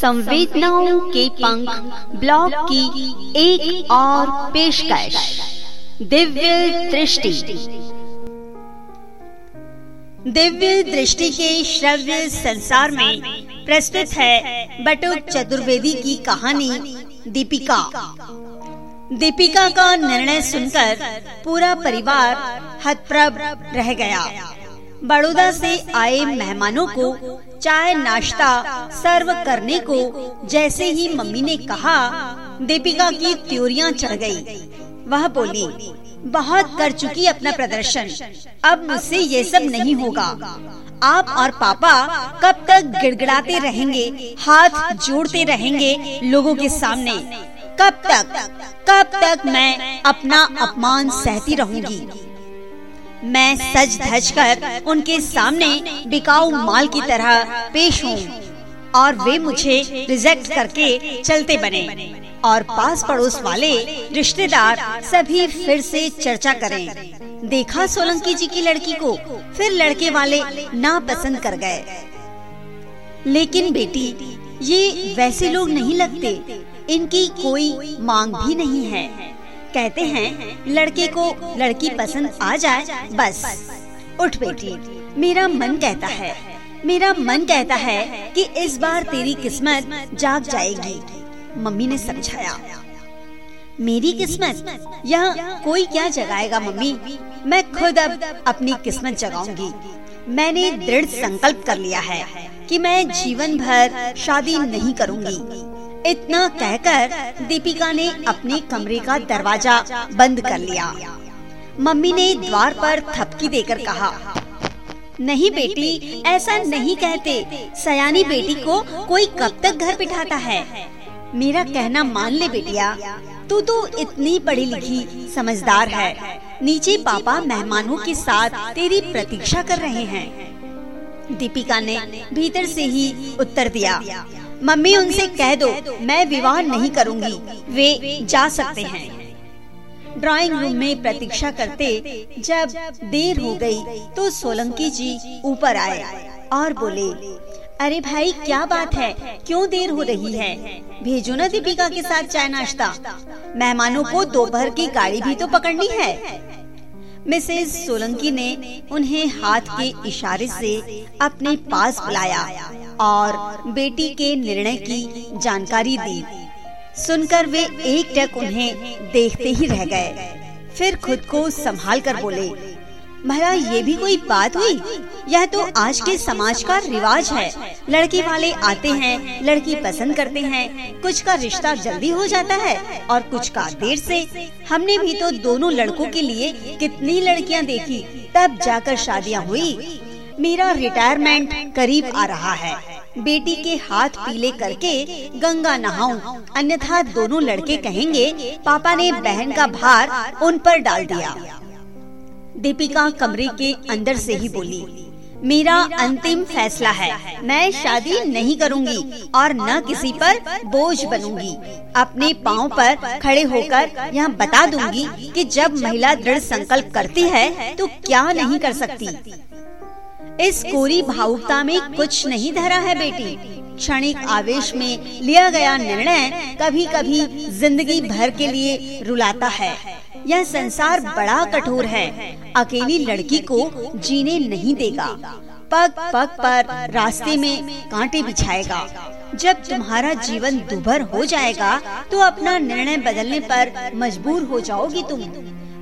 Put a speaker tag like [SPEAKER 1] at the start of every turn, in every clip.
[SPEAKER 1] संवेदनाओं के पंख ब्लॉग की एक और पेशकश। दिव्य दृष्टि।
[SPEAKER 2] दिव्य दृष्टि के श्रव्य संसार में प्रस्तुत है बटुक चतुर्वेदी की कहानी दीपिका। दीपिका का निर्णय सुनकर पूरा परिवार हतप्रभ रह गया। बड़ौदा से आए मेहमानों को चाय नाश्ता सर्व करने को जैसे ही मम्मी ने कहा, दीपिका की त्योरिया चढ़ गई। वह बोली, बहुत कर चुकी अपना प्रदर्शन। अब मुझसे ये सब नहीं होगा। आप और पापा कब तक गिड़गिड़ाते रहेंगे, हाथ जोड़ते रहेंगे लोगों के सामने। कब तक कब तक मैं अपना अपमान सहती रहूँगी। मैं सज धज कर उनके सामने बिकाऊ माल की तरह पेश हूँ और वे मुझे रिजेक्ट करके चलते बने और पास पड़ोस वाले रिश्तेदार सभी फिर से चर्चा करें। देखा सोलंकी जी की लड़की को, फिर लड़के वाले ना पसंद कर गए। लेकिन बेटी, ये वैसे लोग नहीं लगते, इनकी कोई मांग भी नहीं है। कहते हैं, लड़के को लड़की पसंद आ जाए, बस। उठ बेटी, मेरा मन कहता है, मेरा मन कहता है कि इस बार तेरी किस्मत जाग जाएगी, मम्मी ने समझाया। मेरी किस्मत? यहाँ कोई क्या जगाएगा मम्मी? मैं खुद अब अपनी किस्मत जगाऊँगी। मैंने दृढ़ संकल्प कर लिया है कि मैं जीवन भर शादी नहीं करूँगी। इतना कहकर दीपिका ने अपने कमरे का दरवाज़ा बंद कर लिया। मम्मी ने द्वार पर थपकी देकर कहा, नहीं बेटी, ऐसा नहीं कहते। सयानी बेटी को कोई कब तक घर बिठाता है? मेरा कहना मान ले बेटिया। तू तो इतनी पढ़ी लिखी समझदार है। नीचे पापा मेहमानों के साथ तेरी प्रतीक्षा कर रहे हैं। दीपिका ने भीतर से ही उत्तर दिया मम्मी उनसे कह दो, मैं विवाह नहीं करूँगी। वे जा सकते हैं। ड्राइंग रूम में प्रतीक्षा करते, जब देर हो गई तो सोलंकी जी ऊपर आए और बोले, अरे भाई, क्या बात है? क्यों देर हो रही है? भेजो ना दीपिका के साथ चाय नाश्ता। मेहमानों को दोपहर की गाड़ी भी तो पकड़नी है। मिसेज सोलंकी ने उन्हें हाथ के इशारे से अपने पास बुलाया। और बेटी के निर्णय की जानकारी दी। सुनकर वे एक टक उन्हें देखते ही रह गए। फिर खुद को संभाल कर बोले भला ये भी कोई बात हुई? यह तो आज के समाज का रिवाज है। लड़के वाले आते हैं, लड़की पसंद करते हैं, कुछ का रिश्ता जल्दी हो जाता है और कुछ का देर से। हमने भी तो दोनों लड़कों के लिए कितनी लड़कियाँ देखी, तब जाकर शादियाँ हुई। मेरा रिटायरमेंट करीब आ रहा है। बेटी के हाथ पीले करके गंगा नहाऊं। अन्यथा दोनों लड़के कहेंगे, पापा ने बहन का भार उन पर डाल दिया। दीपिका कमरे के अंदर से ही बोली, मेरा अंतिम फैसला है। मैं शादी नहीं करूँगी और न किसी पर बोझ बनूँगी। अपने पाँव पर खड़े होकर यहाँ बता दूँगी कि जब महिला दृढ़ संकल्प करती है तो क्या नहीं कर सकती? इस कोरी भावुकता में कुछ नहीं धरा है बेटी। क्षणिक आवेश में लिया गया निर्णय कभी कभी ज़िंदगी भर के लिए रुलाता है। यह संसार बड़ा कठोर है। अकेली लड़की को जीने नहीं देगा। पग पग पर रास्ते में कांटे बिछाएगा। जब तुम्हारा जीवन दुभर हो जाएगा तो अपना निर्णय बदलने पर मजबूर हो जाओगी तुम।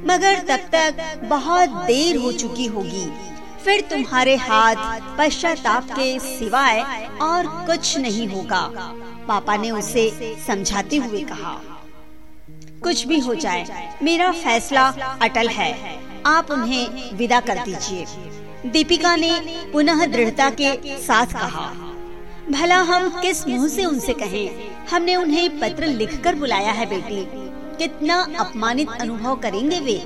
[SPEAKER 2] मगर तब तक बहुत देर हो चुकी होगी। फिर तुम्हारे हाथ पश्चाताप के सिवाय और कुछ नहीं होगा। पापा ने उसे समझाते हुए कहा, कुछ भी हो जाए, मेरा फैसला अटल है। आप उन्हें विदा कर दीजिए। दीपिका ने पुनः दृढ़ता के साथ कहा, भला हम किस मुँह से उनसे कहें? हमने उन्हें पत्र लिखकर बुलाया है, बेटी। कितना अपमानित अनुभव करेंगे वे।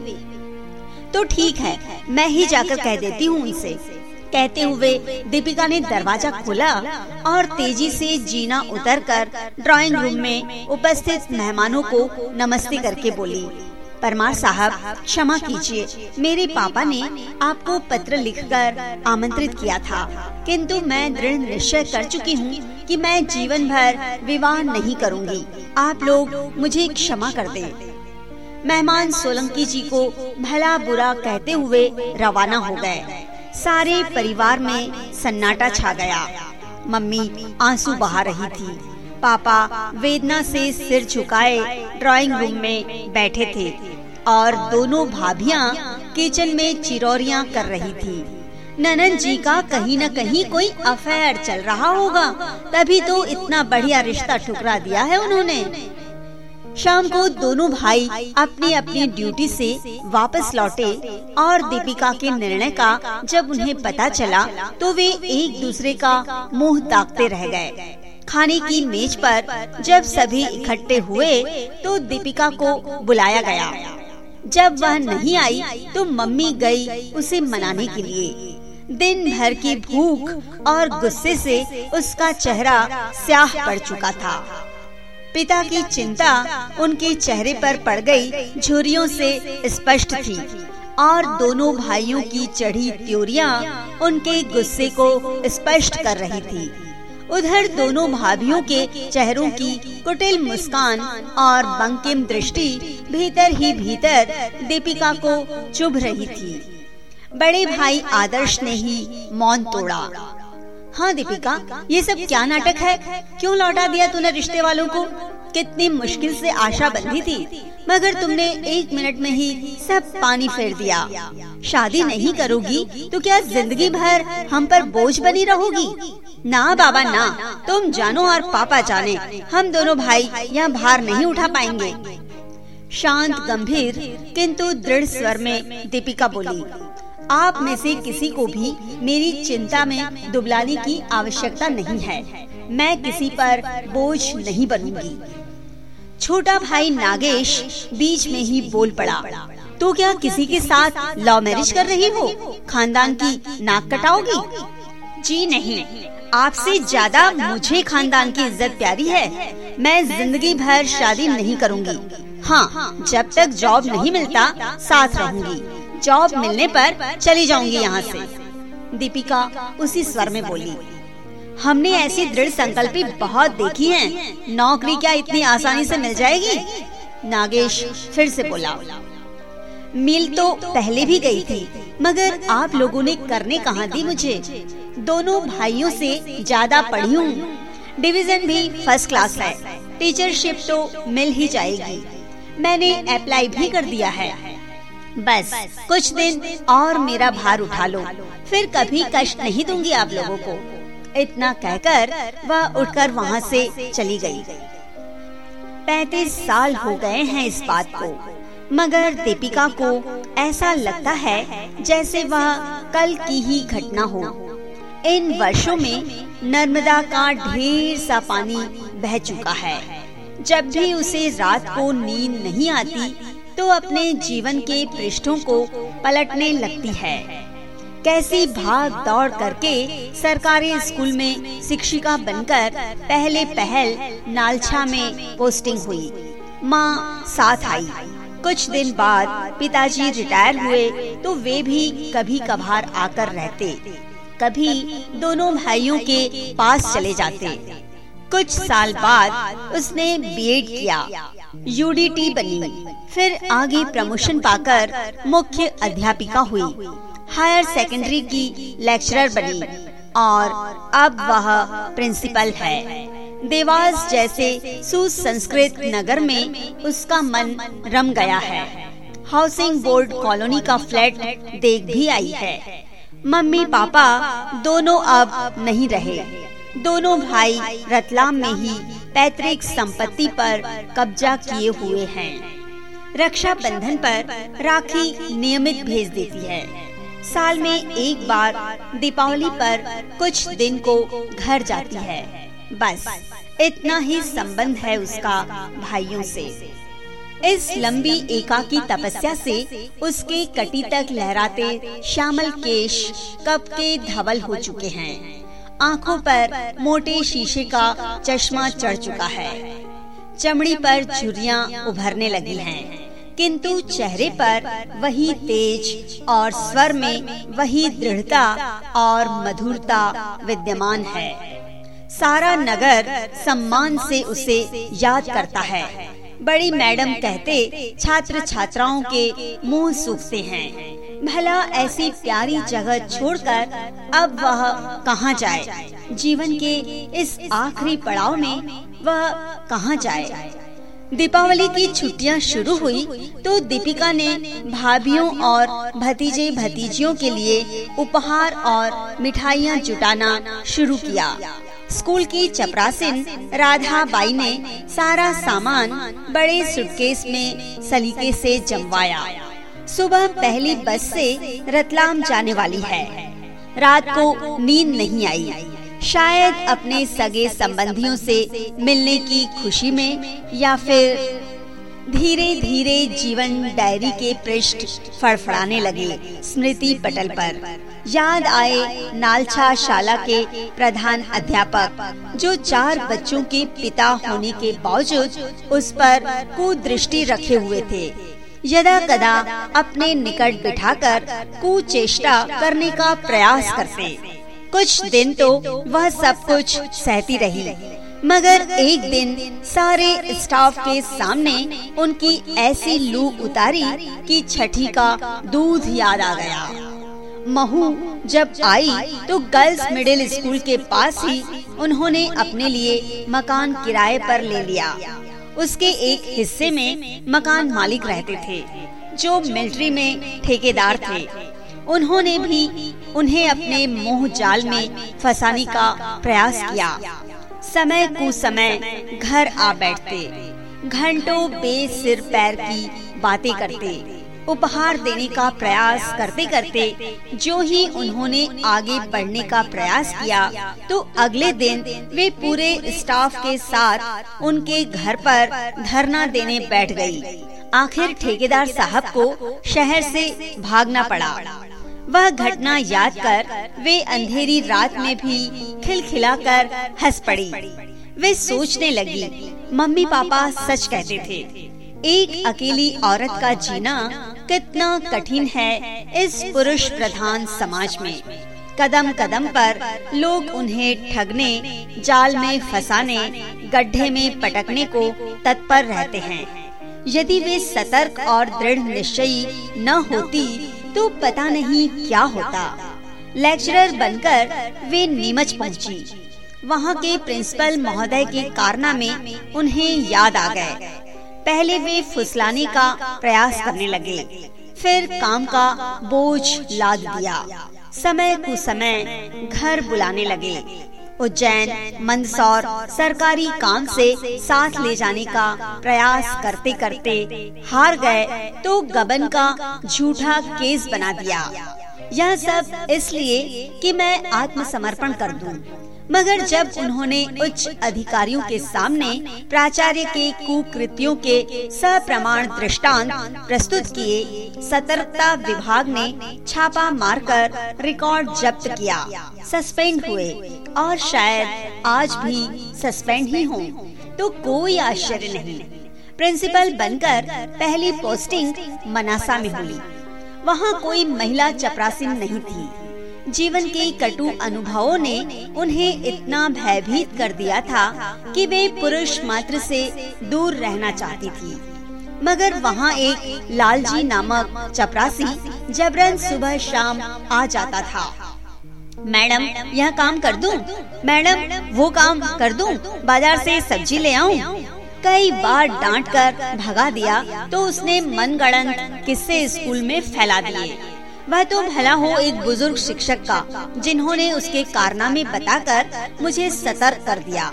[SPEAKER 2] तो ठीक है, मैं ही जाकर कह देती हूँ उनसे कहते हुए दीपिका ने दरवाज़ा खोला और तेज़ी से जीना उतरकर ड्राइंग रूम में उपस्थित मेहमानों को नमस्ते करके बोली, परमार साहब, क्षमा कीजिए, मेरे पापा ने आपको पत्र लिखकर आमंत्रित किया था, किंतु मैं दृढ़ निश्चय कर चुकी हूँ कि मैं जीवन भर विवाह नहीं करूँगी आप लोग मुझे क्षमा कर दें। मेहमान सोलंकी जी को भला बुरा कहते हुए रवाना हो गए। सारे परिवार में सन्नाटा छा गया। मम्मी आँसू बहा रही थी। पापा वेदना से सिर झुकाए ड्राइंग रूम में बैठे थे और दोनों भाभियाँ किचन में चिरौरियाँ कर रही थी। ननन जी का कहीं न कहीं कोई अफेयर चल रहा होगा, तभी तो इतना बढ़िया रिश्ता ठुकरा दिया है उन्होंने। शाम को दोनों भाई अपनी अपनी ड्यूटी से वापस लौटे और दीपिका के निर्णय का जब उन्हें पता चला तो वे एक दूसरे का मुँह ताकते रह गए। खाने की मेज पर जब सभी इकट्ठे हुए तो दीपिका को बुलाया गया। जब वह नहीं आई तो मम्मी गई उसे मनाने के लिए। दिन भर की भूख और गुस्से से उसका चेहरा स्याह पड़ चुका था। पिता की चिंता उनके चेहरे पर पड़ गई झुरियों से स्पष्ट थी। और दोनों भाइयों की चढ़ी त्योरिया उनके गुस्से को स्पष्ट कर रही थी। उधर दोनों भाभियों के चेहरों की कुटिल मुस्कान और बंकिम दृष्टि भीतर ही भीतर दीपिका को चुभ रही थी। बड़े भाई आदर्श ने ही मौन तोड़ा। हाँ दीपिका, ये सब क्या नाटक है? क्यों लौटा दिया तूने रिश्ते वालों को? कितनी मुश्किल से आशा बंधी थी। मगर तुमने एक मिनट में ही सब पानी फेर दिया। शादी नहीं करोगी तो क्या ज़िंदगी भर हम पर बोझ बनी रहोगी? ना, बाबा, ना। तुम जानो और पापा जाने। हम दोनों भाई यहाँ भार नहीं उठा पाएँगे। शांत, गंभीर, किंतु दृढ़ स्वर में दीपिका बोली आप में से किसी को भी मेरी चिंता में दुबलाने की आवश्यकता नहीं है। मैं किसी पर बोझ नहीं बनूँगी। छोटा भाई नागेश बीच में ही बोल पड़ा तो क्या किसी के साथ लव मैरिज कर रही हो? खानदान की नाक कटाओगी? जी नहीं। आपसे ज़्यादा मुझे खानदान की इज़्ज़त प्यारी है। मैं ज़िंदगी भर शादी नहीं करूँगी। हाँ जब तक जॉब नहीं मिलता, साथ रहूँगी। जॉब मिलने पर चली जाऊँगी यहाँ से। दीपिका उसी स्वर में बोली हमने ऐसी दृढ़ संकल्पी बहुत देखी हैं। नौकरी क्या इतनी आसानी से मिल जाएगी? नागेश फिर से बोला मिल तो पहले भी गई थी मगर आप लोगों ने करने कहा दी मुझे। दोनों भाइयों से ज़्यादा पढ़ी हूँ। डिवीज़न भी फ़र्स्ट क्लास है। टीचरशिप तो मिल ही जाएगी। मैंने अप्लाई भी कर दिया है। बस, कुछ दिन और मेरा भार उठा लो। फिर कभी कष्ट नहीं दूँगी आप लोगों को। इतना कहकर वह उठकर वहाँ से चली गई। पैतीस साल हो गए हैं इस बात को। मगर दीपिका को ऐसा लगता है जैसे वह कल की ही घटना हो। इन वर्षों में नर्मदा का ढेर सा पानी बह चुका है। जब भी उसे रात को नींद नहीं आती तो अपने जीवन के पृष्ठों को पलटने लगती है। कैसी भाग दौड़ करके सरकारी स्कूल में शिक्षिका बनकर पहले पहल नालछा में पोस्टिंग हुई। माँ साथ आई। कुछ दिन बाद पिताजी रिटायर हुए तो वे भी कभी कभार आकर रहते। कभी दोनों भाइयों के पास चले जाते। कुछ साल बाद उसने बीएड किया। यूडीटी बनी। फिर आगे प्रमोशन पाकर मुख्य अध्यापिका हुई। हायर सेकेंडरी की लेक्चरर बनी और अब वह प्रिंसिपल है। देवास जैसे सुसंस्कृत नगर में उसका मन रम गया है। हाउसिंग बोर्ड कॉलोनी का फ्लैट देख भी आई है। मम्मी, पापा दोनों अब नहीं रहे। दोनों भाई रतलाम में ही पैतृक संपत्ति पर कब्जा किए हुए हैं। रक्षा बंधन पर राखी नियमित भेज देती है। साल में एक बार दीपावली पर कुछ दिन को घर जाती है। बस, इतना ही संबंध है उसका भाइयों से। इस लंबी एकाकी तपस्या से उसके कटी तक लहराते श्यामल केश कब के धवल हो चुके हैं। आँखों पर मोटे शीशे का चश्मा चढ़ चुका है। चमड़ी पर झुरियाँ उभरने लगी हैं। किंतु चेहरे पर वही तेज और स्वर में वही दृढ़ता और मधुरता विद्यमान है। सारा नगर सम्मान से उसे याद करता है। बड़ी मैडम कहते छात्र छात्राओं के मुँह सूखते हैं। भला ऐसी प्यारी जगह छोड़कर अब वह कहाँ जाए? जीवन के इस आखिरी पड़ाव में वह कहाँ जाए? दीपावली की छुट्टियाँ शुरू हुई तो दीपिका ने भाभीियों और भतीजे भतीजियों के लिए उपहार और मिठाइयाँ जुटाना शुरू किया। स्कूल की चपरासिन राधा बाई ने सारा सामान बड़े सुटकेस में सलीके से जमवाया। सुबह पहली बस से रतलाम जाने वाली है। रात को नींद नहीं आई। शायद अपने सगे संबंधियों से मिलने की खुशी में या फिर धीरे धीरे जीवन डायरी के पृष्ठ फड़फड़ाने लगे। स्मृति पटल पर याद आए नालछा शाला के प्रधान अध्यापक, जो चार बच्चों के पिता होने के बावजूद उस पर कुदृष्टि रखे हुए थे। यदा कदा अपने निकट बिठाकर कुचेष्टा करने का प्रयास करते। कुछ दिन तो वह सब कुछ सहती रही। मगर एक दिन सारे स्टाफ के सामने उनकी ऐसी लू उतारी कि छठी का दूध याद आ गया। महू जब आई तो गर्ल्स मिडिल स्कूल के पास ही उन्होंने अपने लिए मकान किराए पर ले लिया। उसके एक हिस्से में मकान मालिक रहते थे जो मिलिट्री में ठेकेदार थे। उन्होंने भी उन्हें अपने मोह जाल में फंसाने का प्रयास किया। समय कुसमय घर आ बैठते। घंटों बेसिर पैर की बातें करते। उपहार देने का प्रयास करते करते जो ही उन्होंने आगे बढ़ने का प्रयास किया तो अगले दिन वे पूरे स्टाफ के साथ उनके घर पर धरना देने बैठ गई। आखिर ठेकेदार साहब को शहर से भागना पड़ा। वह घटना याद कर वे अंधेरी रात में भी खिलखिलाकर हंस पड़ी। वे सोचने लगी, मम्मी पापा सच कहते थे। एक अकेली औरत का जीना कितना कठिन है इस पुरुष प्रधान समाज में। कदम कदम पर लोग उन्हें ठगने, जाल में फंसाने, गड्ढे में पटकने को तत्पर रहते हैं। यदि वे सतर्क और दृढ़ निश्चयी न होती तो पता नहीं क्या होता। लेक्चरर बनकर वे नीमच पहुँची। वहाँ के प्रिंसिपल महोदय के कारना में उन्हें याद आ गए। पहले वे फुसलाने का प्रयास करने लगे। फिर काम का बोझ लाद दिया। समय कु समय घर बुलाने लगे। उज्जैन, मंदसौर सरकारी काम से साथ ले जाने का प्रयास करते करते हार गए तो गबन का झूठा केस बना दिया। यह सब इसलिए कि मैं आत्मसमर्पण कर दूँ। मगर जब उन्होंने उच्च अधिकारियों के सामने प्राचार्य के कुकृतियों के सप्रमाण दृष्टांत प्रस्तुत किए सतर्कता विभाग ने छापा मारकर रिकॉर्ड जब्त किया। सस्पेंड हुए और शायद आज भी सस्पेंड ही हों, तो कोई आश्चर्य नहीं। प्रिंसिपल बनकर पहली पोस्टिंग मनासा में हुई। वहाँ कोई महिला चपरासिन नहीं थी। जीवन के कटु अनुभवों ने उन्हें इतना भयभीत कर दिया था कि वे पुरुष मात्र से दूर रहना चाहती थी मगर वहाँ एक लालजी नामक चपरासी जबरन सुबह शाम आ जाता था मैडम, यह काम कर दूँ? मैडम, वो काम कर दूँ? बाज़ार से सब्ज़ी ले आऊँ? कई बार डांट कर भगा दिया तो उसने मनगढ़ंत किस्से स्कूल में फैला दिए वह तो भला हो एक बुज़ुर्ग शिक्षक का, जिन्होंने उसके कारनामे बताकर मुझे सतर्क कर दिया।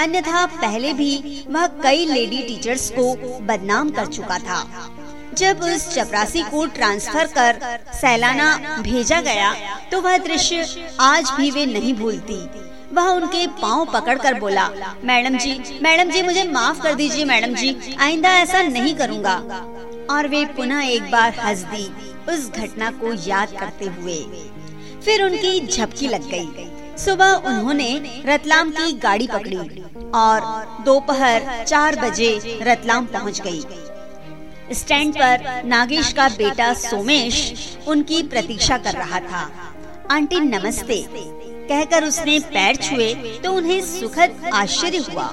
[SPEAKER 2] अन्यथा पहले भी वह कई लेडी टीचर्स को बदनाम कर चुका था। जब उस चपरासी को ट्रांसफ़र कर सैलाना भेजा गया तो वह दृश्य आज भी वे नहीं भूलती। वह उनके पाँव पकड़कर बोला, मैडम जी मैडम जी, मुझे माफ़ कर दीजिए, मैडम जी, आइंदा ऐसा नहीं करूँगा। और वे पुनः एक बार हंस दी। उस घटना को याद करते हुए। फिर उनकी झपकी लग गई। सुबह उन्होंने रतलाम की गाड़ी पकड़ी और दोपहर चार बजे रतलाम पहुँच गई। स्टैंड पर नागेश का बेटा सोमेश उनकी प्रतीक्षा कर रहा था। आंटी नमस्ते। कहकर उसने पैर छुए तो उन्हें सुखद आश्चर्य हुआ।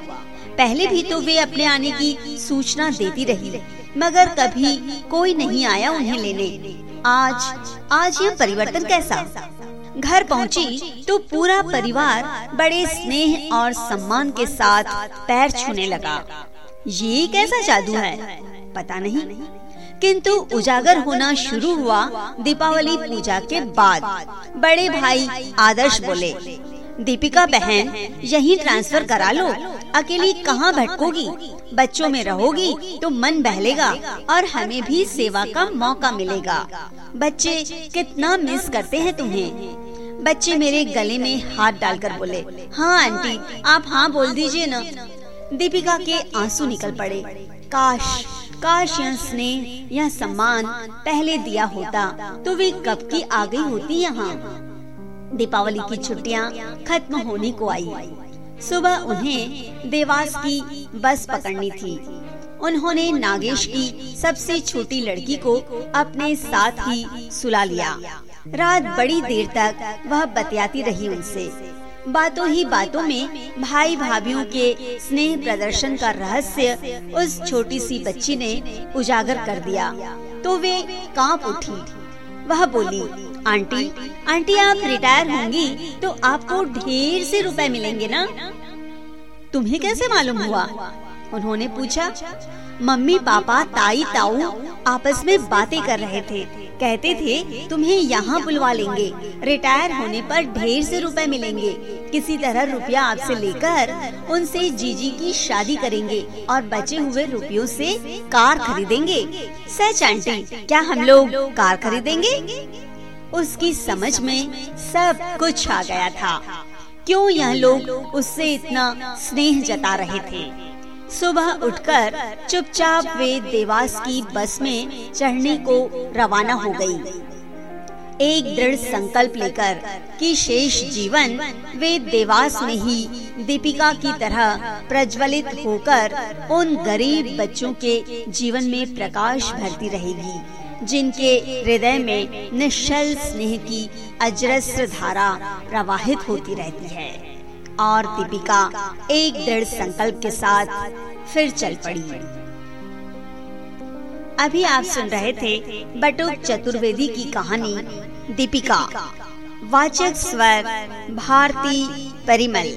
[SPEAKER 2] पहले भी तो वे अपने आने की सूचना देती रही, मगर कभी कोई नहीं आया उन्हें लेने। आज आज ये परिवर्तन कैसा? घर पहुँची तो पूरा परिवार बड़े स्नेह और सम्मान के साथ पैर छूने लगा। ये कैसा जादू है, पता नहीं। किंतु उजागर होना शुरू हुआ दीपावली पूजा के बाद। बड़े भाई आदर्श बोले दीपिका बहन, यही ट्रांसफ़र करा लो। अकेली कहाँ भटकोगी? बच्चों में रहोगी तो मन बहलेगा और हमें भी सेवा का मौका मिलेगा। बच्चे कितना मिस करते हैं तुम्हें। बच्चे मेरे गले में हाथ डालकर बोले हाँ आंटी, आप हाँ बोल दीजिए न। दीपिका के आँसू निकल पड़े। काश काश यह स्नेह, यह सम्मान पहले दिया होता तो वे कब की आ गई होती यहाँ? दीपावली की छुट्टियाँ खत्म होने को आई। सुबह उन्हें देवास की बस पकड़नी थी। उन्होंने नागेश की सबसे छोटी लड़की को अपने साथ ही सुला लिया। रात बड़ी देर तक वह बतियाती रही उनसे। बातों ही बातों में भाई भाभीियों के स्नेह प्रदर्शन का रहस्य उस छोटी सी बच्ची ने उजागर कर दिया। तो वे काँप उठी। वह बोली आंटी आंटी, आप रिटायर होंगी तो आपको ढेर से रुपए मिलेंगे ना? तुम्हें कैसे मालूम हुआ? उन्होंने पूछा। मम्मी, पापा, ताई, ताऊ आपस में बातें कर रहे थे। कहते थे, तुम्हें यहाँ बुलवा लेंगे। रिटायर होने पर ढेर से रुपए मिलेंगे। किसी तरह रुपया आपसे लेकर उनसे जीजी की शादी करेंगे और बचे हुए रुपयों से कार खरीदेंगे। सच, आंटी, क्या हम लोग कार खरीदेंगे? उसकी समझ में सब कुछ आ गया था। क्यों यह लोग उससे इतना स्नेह जता रहे थे? सुबह उठकर चुपचाप वे देवास की बस में चढ़ने को रवाना हो गई। एक दृढ़ संकल्प लेकर कि शेष जीवन वे देवास में ही दीपिका की तरह प्रज्वलित होकर उन गरीब बच्चों के जीवन में प्रकाश भरती रहेगी। जिनके हृदय में निश्चल स्नेह की अजरस्र धारा प्रवाहित होती रहती है और दीपिका एक दृढ़ संकल्प के साथ फिर चल पड़ी। अभी आप सुन रहे थे बटुक चतुर्वेदी की कहानी दीपिका, वाचक स्वर भारती परिमल।